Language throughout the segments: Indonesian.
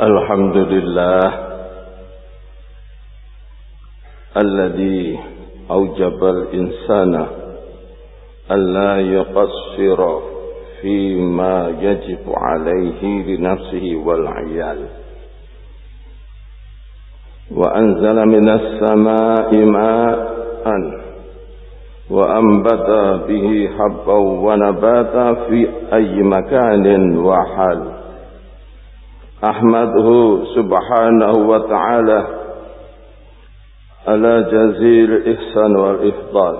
الحمد لله الذي أوجب الإنسان ألا يقصر فيما يجب عليه لنفسه والعيال. وأنزل من السماء ماء وأنبت به حبا ونباتا في أي مكان وحال. أحمده سبحانه وتعالى على جزيل الإحسان والإفضال.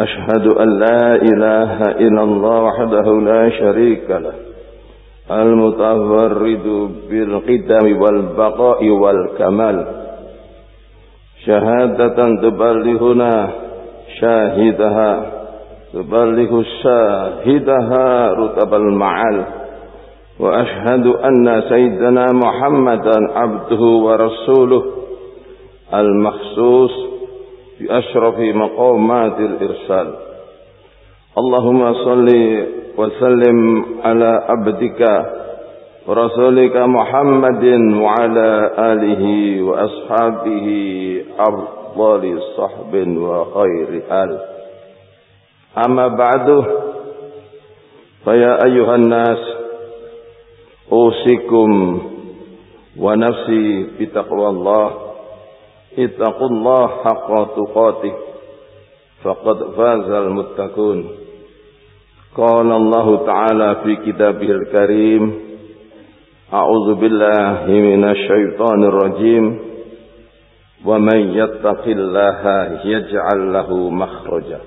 أشهد أن لا إله إلا الله وحده لا شريك له. المتفرد بالقدم والبقاء والكمال. شهادة تبلغنا شاهدها تبلغ شاهدها رتب المعال. وأشهد أن سيدنا محمدا عبده ورسوله المخصوص بأشرف مقامات الإرسال. اللهم صل وسلم على عبدك ورسولك محمد وعلى آله وأصحابه أفضل صحب وخير آل. أما بعد فيا أيها الناس أوصيكم ونفسي بتقوى الله. اتقوا الله حق تقاته فقد فاز المتقون. قال الله تعالى في كتابه الكريم أعوذ بالله من الشيطان الرجيم ومن يتق الله يجعل له مخرجا.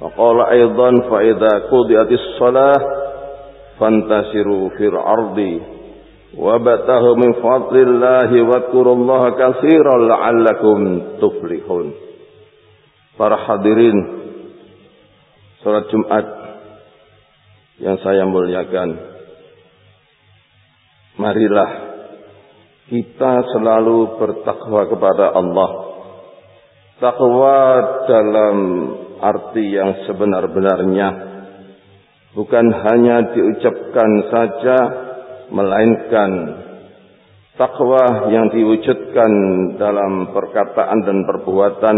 وقال أيضا فإذا قضيت الصلاة فانتشروا في الأرض وابتغوا من فضل الله واذكروا الله كثيرا لعلكم tuflihun Para hadirin salat Jumat yang saya muliakan Marilah kita selalu bertakwa kepada Allah Takwa dalam arti yang sebenar-benarnya Bukan hanya diucapkan saja melainkan takwa yang diwujudkan dalam perkataan dan perbuatan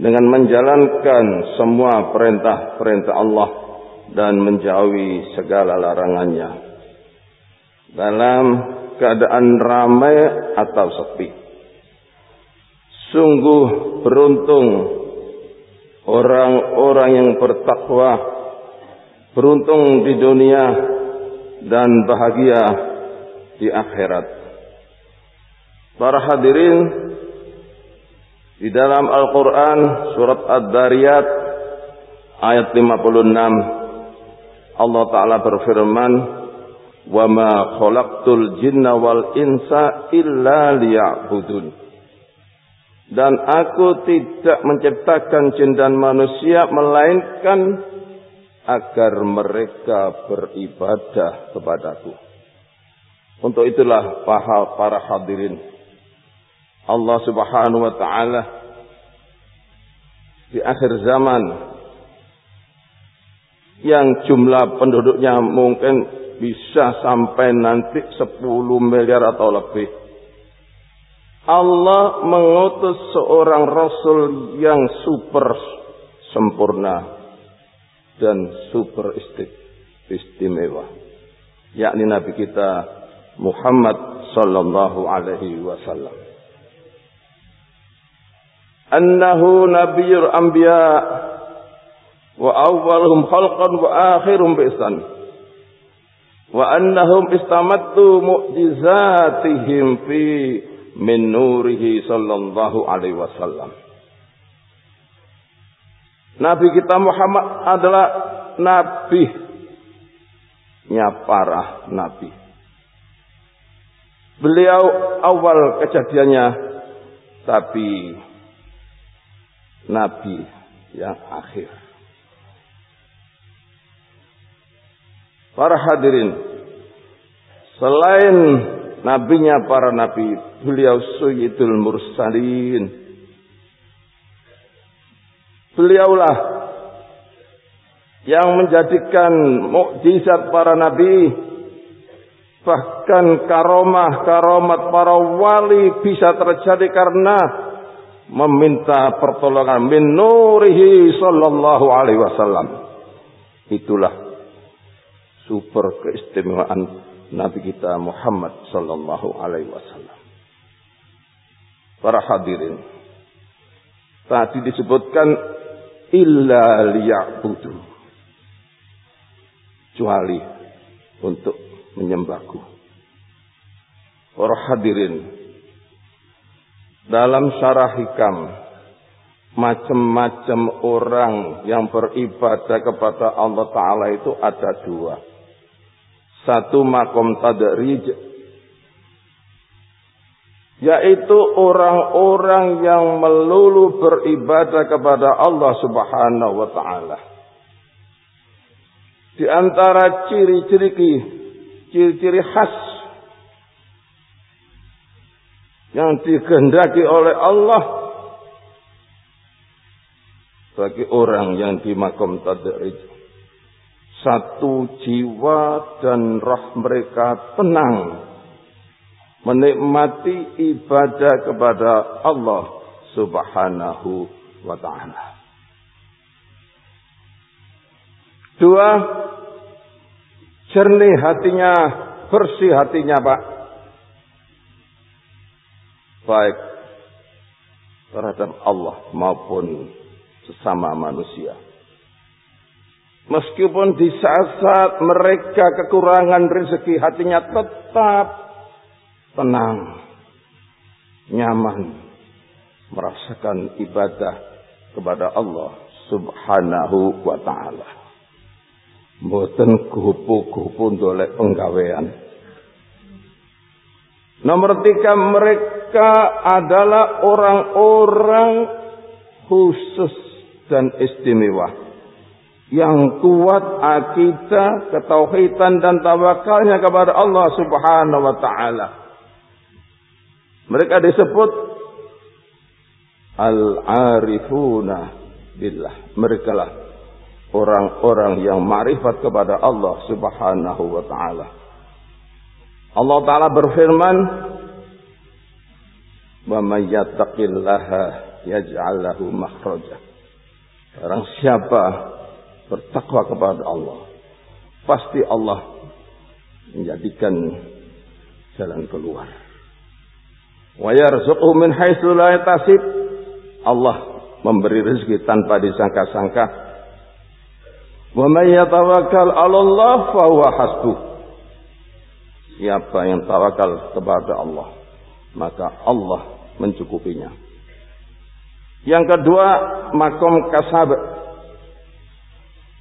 dengan menjalankan semua perintah-perintah Allah dan menjauhi segala larangannya. Dalam keadaan ramai atau sepi. Sungguh beruntung orang-orang yang bertakwa beruntung di dunia dan bahagia di akhirat. Para hadirin di dalam Al-Qur'an surat Ad-Dariyat ayat 56 Allah taala berfirman khalaqtul jinna wal insa illa liya'budun dan aku tidak menciptakan jin dan manusia melainkan agar mereka beribadah kepadaku. Untuk itulah para hadirin Allah Subhanahu wa taala di akhir zaman yang jumlah penduduknya mungkin bisa sampai nanti 10 miliar atau lebih. Allah mengutus seorang rasul yang super sempurna dan super istimewa. Yakni nabi kita Muhammad sallallahu alaihi wasallam. Annahu nabiyyul anbiya wa awwaluhum khalqan wa akhirum bi'san. Wa annahum istamattu mu'jizatihim fi min nurihi sallallahu alaihi wasallam Nabi kita Muhammad adalah nabi para nabi. Beliau awal kejadiannya tapi nabi yang akhir. Para hadirin, selain nabinya para nabi, beliau Sayyidul Mursalin, Beliaulah yang menjadikan mukjizat para nabi Bahkan karomah-karomat para wali bisa terjadi karena meminta pertolongan min nurihi sallallahu alaihi wasallam. Itulah super keistimewaan Nabi kita Muhammad sallallahu alaihi wasallam. Para hadirin. Tadi disebutkan illa liya'budu. Kecuali untuk menyembahku. Para hadirin, dalam syarah hikam, macam-macam orang yang beribadah kepada Allah Ta'ala itu ada dua. Satu makom tadrij, yaitu orang-orang yang melulu beribadah kepada Allah Subhanahu wa taala. Di antara ciri-ciri ciri-ciri khas yang dikehendaki oleh Allah bagi orang yang di makom tadrij satu jiwa dan roh mereka tenang menikmati ibadah kepada Allah Subhanahu wa taala. Dua, jernih hatinya, bersih hatinya, Pak baik terhadap Allah maupun sesama manusia. Meskipun di saat-saat mereka kekurangan rezeki, hatinya tetap tenang, nyaman, merasakan ibadah kepada Allah subhanahu wa ta'ala. Mboten kupu-kupu dolek penggawean. Nomor tiga mereka adalah orang-orang khusus dan istimewa. Yang kuat akidah, ketauhidan dan tawakalnya kepada Allah subhanahu wa ta'ala. Mereka disebut Al-Arifuna Billah. Mereka lah orang-orang yang marifat kepada Allah subhanahu wa ta'ala. Allah Ta'ala berfirman, "Wa may yattaqillaha yaj'al lahu makhraja." Barang siapa bertakwa kepada Allah, pasti Allah menjadikan jalan keluar. Wa yarzuqhu min haitsu la yatasib. Allah memberi rezeki tanpa disangka-sangka. Wa may yatawakkal 'ala Allah fa huwa hasbuh. Siapa yang tawakal kepada Allah, maka Allah mencukupinya. Yang kedua, makom kasab.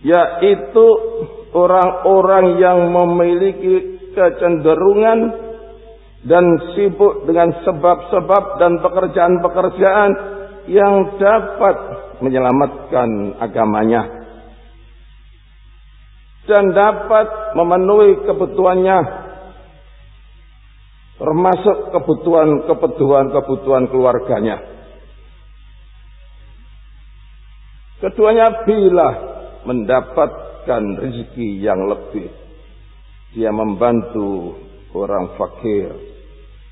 Yaitu orang-orang yang memiliki kecenderungan dan sibuk dengan sebab-sebab dan pekerjaan-pekerjaan yang dapat menyelamatkan agamanya dan dapat memenuhi kebutuhannya termasuk kebutuhan-kebutuhan-kebutuhan keluarganya. Keduanya bila mendapatkan rezeki yang lebih, dia membantu orang fakir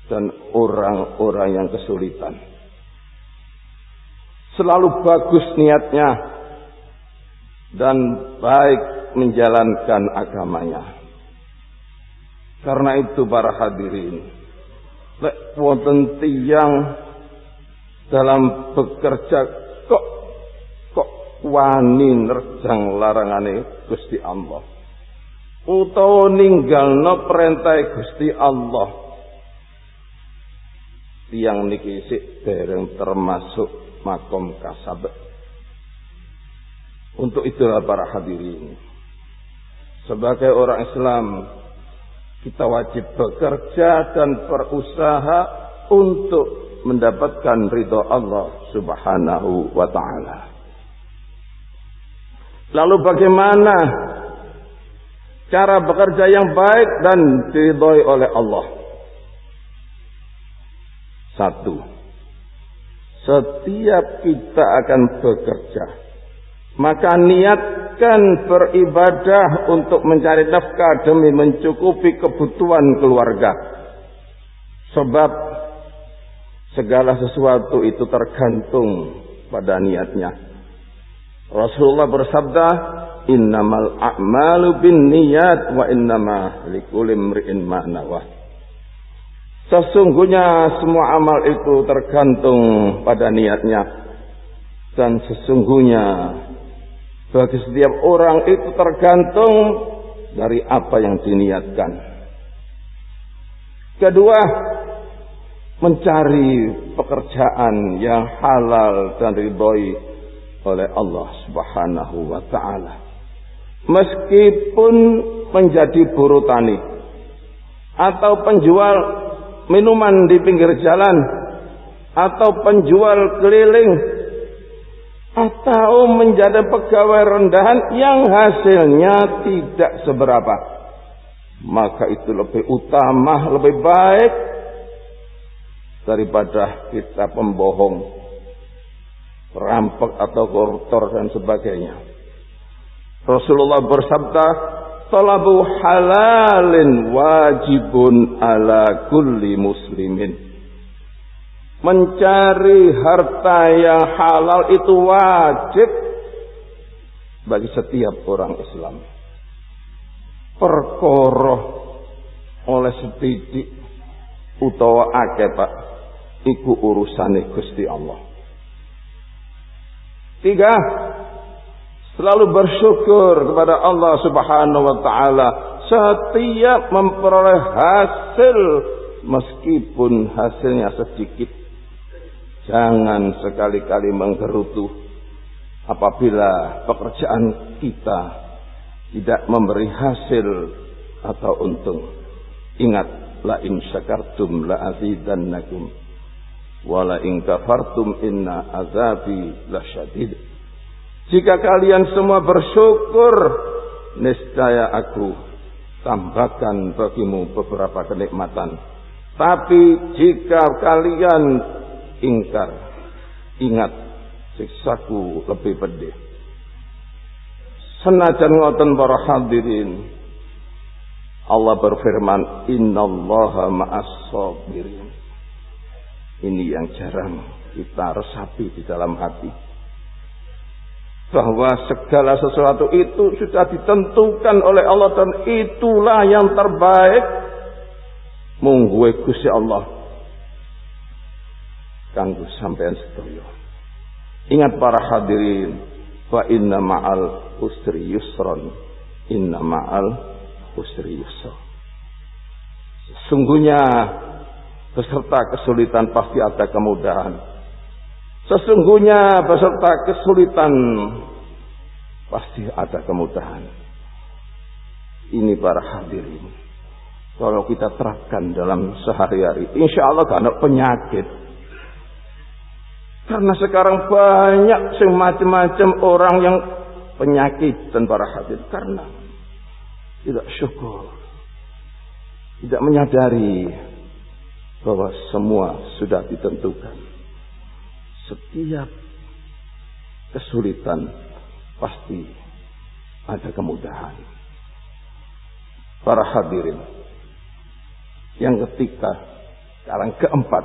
dan orang-orang yang kesulitan. Selalu bagus niatnya dan baik menjalankan agamanya. Karena itu para hadirin, lek wonten tiyang dalam bekerja kok kok wani nerjang larangane Gusti Allah utawa ninggalno perintah Gusti Allah tiang niki sik dereng termasuk makom kasab untuk itulah para hadirin sebagai orang Islam kita wajib bekerja dan berusaha untuk mendapatkan ridho Allah Subhanahu wa taala. Lalu bagaimana cara bekerja yang baik dan diridhoi oleh Allah? Satu, setiap kita akan bekerja, maka niat diniatkan beribadah untuk mencari nafkah demi mencukupi kebutuhan keluarga. Sebab segala sesuatu itu tergantung pada niatnya. Rasulullah bersabda, "Innamal a'malu bin niyat wa innama likulli imri'in ma Sesungguhnya semua amal itu tergantung pada niatnya dan sesungguhnya bagi setiap orang itu tergantung dari apa yang diniatkan. Kedua, mencari pekerjaan yang halal dan ridhoi oleh Allah Subhanahu wa taala. Meskipun menjadi buruh tani atau penjual minuman di pinggir jalan atau penjual keliling atau menjadi pegawai rendahan yang hasilnya tidak seberapa. Maka itu lebih utama lebih baik daripada kita pembohong perampok atau koruptor dan sebagainya. Rasulullah bersabda talabu halalin wajibun ala kulli muslimin. Mencari harta yang halal itu wajib bagi setiap orang Islam. Perkoroh oleh setidik utawa akeh Pak iku urusane Gusti Allah. Tiga, Selalu bersyukur kepada Allah Subhanahu wa taala setiap memperoleh hasil meskipun hasilnya sedikit. Jangan sekali-kali menggerutu apabila pekerjaan kita tidak memberi hasil atau untung. Ingat, la in syakartum la azidannakum wa la in kafartum inna azabi lasyadid. Jika kalian semua bersyukur, niscaya aku tambahkan bagimu beberapa kenikmatan. Tapi jika kalian ingkar, ingat siksaku lebih pedih. Senajan ngoten para hadirin, Allah berfirman, Innallaha ma'as sabirin. Ini yang jarang kita resapi di dalam hati bahwa segala sesuatu itu sudah ditentukan oleh Allah dan itulah yang terbaik. Mungguwe Gusti Allah. Kanggo sampean sedaya. Ingat para hadirin fa inna ma'al usri yusron. Inna ma'al usri yusron sesungguhnya beserta kesulitan pasti ada kemudahan Sesungguhnya beserta kesulitan pasti ada kemudahan. Ini para hadirin. Kalau kita terapkan dalam sehari-hari, insya Allah ada penyakit. Karena sekarang banyak semacam-macam orang yang penyakit dan para hadirin karena tidak syukur, tidak menyadari bahwa semua sudah ditentukan setiap kesulitan pasti ada kemudahan. Para hadirin. Yang ketiga, sekarang keempat,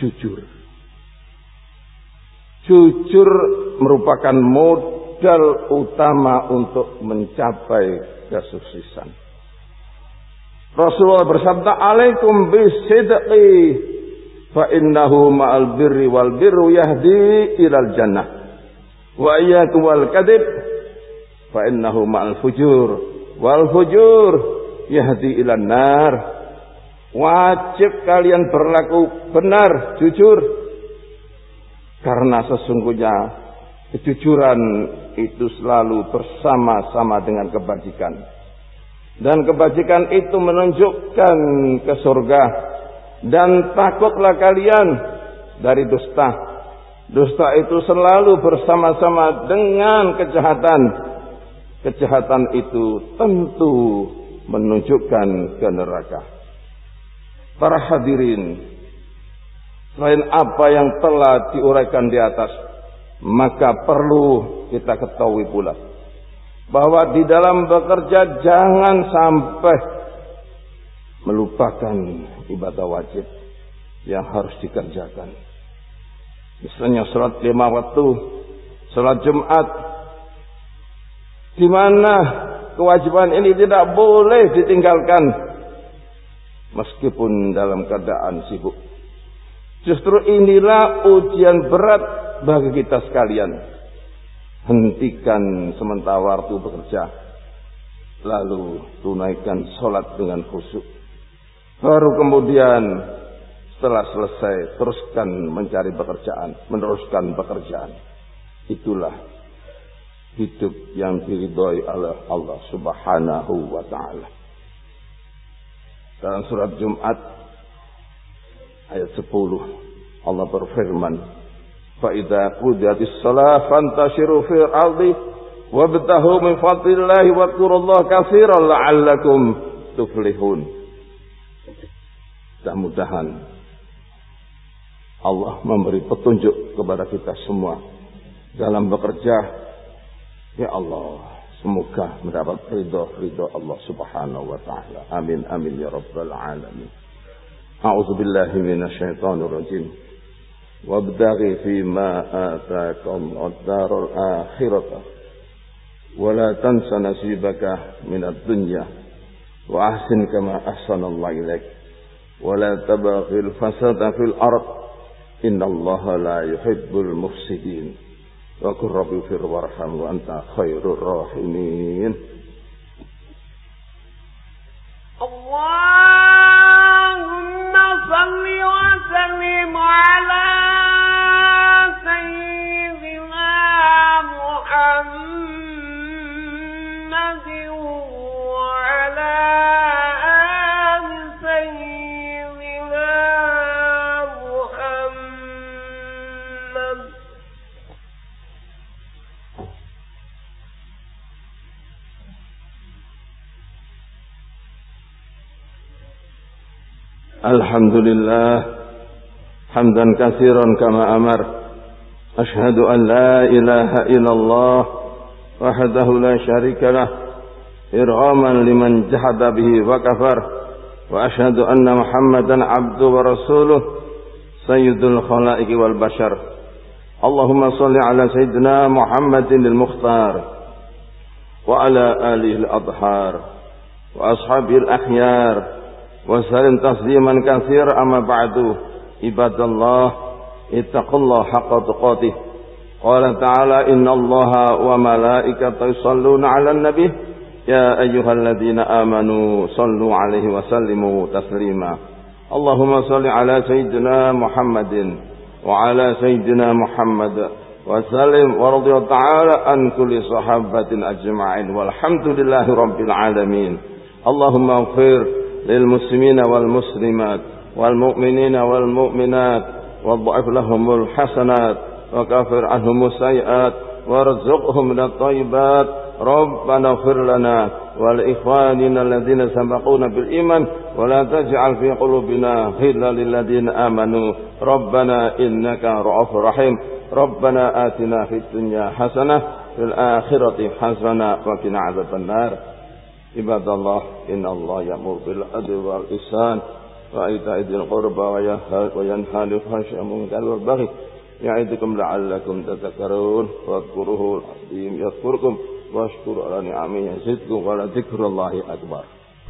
jujur. Jujur merupakan modal utama untuk mencapai kesuksesan. Rasulullah bersabda, "Alaikum bisidqi fa innahu ma'al birri wal birru yahdi ilal jannah. Wa iyyakum wal kadhib. Fa innahu ma'al fujur wal fujur yahdi ilan nar. Wajib kalian berlaku benar jujur. Karena sesungguhnya kejujuran itu selalu bersama-sama dengan kebajikan. Dan kebajikan itu menunjukkan ke surga dan takutlah kalian dari dusta. Dusta itu selalu bersama-sama dengan kejahatan. Kejahatan itu tentu menunjukkan ke neraka. Para hadirin, selain apa yang telah diuraikan di atas, maka perlu kita ketahui pula bahwa di dalam bekerja jangan sampai melupakan ibadah wajib yang harus dikerjakan. Misalnya sholat lima waktu, sholat Jumat, di mana kewajiban ini tidak boleh ditinggalkan meskipun dalam keadaan sibuk. Justru inilah ujian berat bagi kita sekalian hentikan sementara waktu bekerja lalu tunaikan sholat dengan khusyuk Baru kemudian setelah selesai teruskan mencari pekerjaan, meneruskan pekerjaan. Itulah hidup yang diridhoi oleh Allah Subhanahu wa taala. Dalam surat Jumat ayat 10 Allah berfirman, "Fa idza qudiyatis shalah fantashiru fil ardi wabtahu min fadlillahi wadhkurullaha katsiran la'allakum tuflihun." Mudah-mudahan Allah memberi petunjuk kepada kita semua dalam bekerja. Ya Allah, semoga mendapat ridho-ridho Allah Subhanahu wa taala. Amin amin ya rabbal alamin. A'udzu billahi minasyaitonir rajim. Wabdaghi fi ma ataka ad-darul akhirah wa la tansa nasibaka minad dunya wa ahsin kama ahsanallahu ilaika ولا تبغ الفساد في الأرض. إن الله لا يحب المفسدين. وقل رب اغفر وارحم وأنت خير الراحمين. الحمد لله حمدا كثيرا كما أمر. أشهد أن لا إله إلا الله وحده لا شريك له إرغاما لمن جحد به وكفر وأشهد أن محمدا عبد ورسوله سيد الخلائق والبشر. اللهم صل على سيدنا محمد المختار وعلى آله الأطهار وأصحابه الأخيار وسلم تسليما كثيرا. أما بعد عباد الله اتقوا الله حق تقاته. قال تعالى إن الله وملائكته يصلون على النبي. يا أيها الذين آمنوا صلوا عليه وسلموا تسليما. اللهم صل على سيدنا محمد وعلى سيدنا محمد وسلم ورضي تعالى عن كل صحابة أجمعين. والحمد لله رب العالمين. اللهم اغفر للمسلمين والمسلمات والمؤمنين والمؤمنات واضعف لهم الحسنات وكفر عنهم السيئات وارزقهم من الطيبات. ربنا اغفر لنا ولإخواننا الذين سبقونا بالإيمان ولا تجعل في قلوبنا غلا للذين آمنوا. ربنا إنك رؤوف رحيم. ربنا آتنا في الدنيا حسنة في الآخرة حسنة وقنا عذاب النار. عباد الله إن الله يأمر بالعدل والإحسان وإيتاء ذي القربى وينهى عن الفحشاء والمنكر والبغي. يعظكم لعلكم تذكرون واذكروه العظيم يذكركم واشكروا على نعمه يزدكم ولذكر الله أكبر.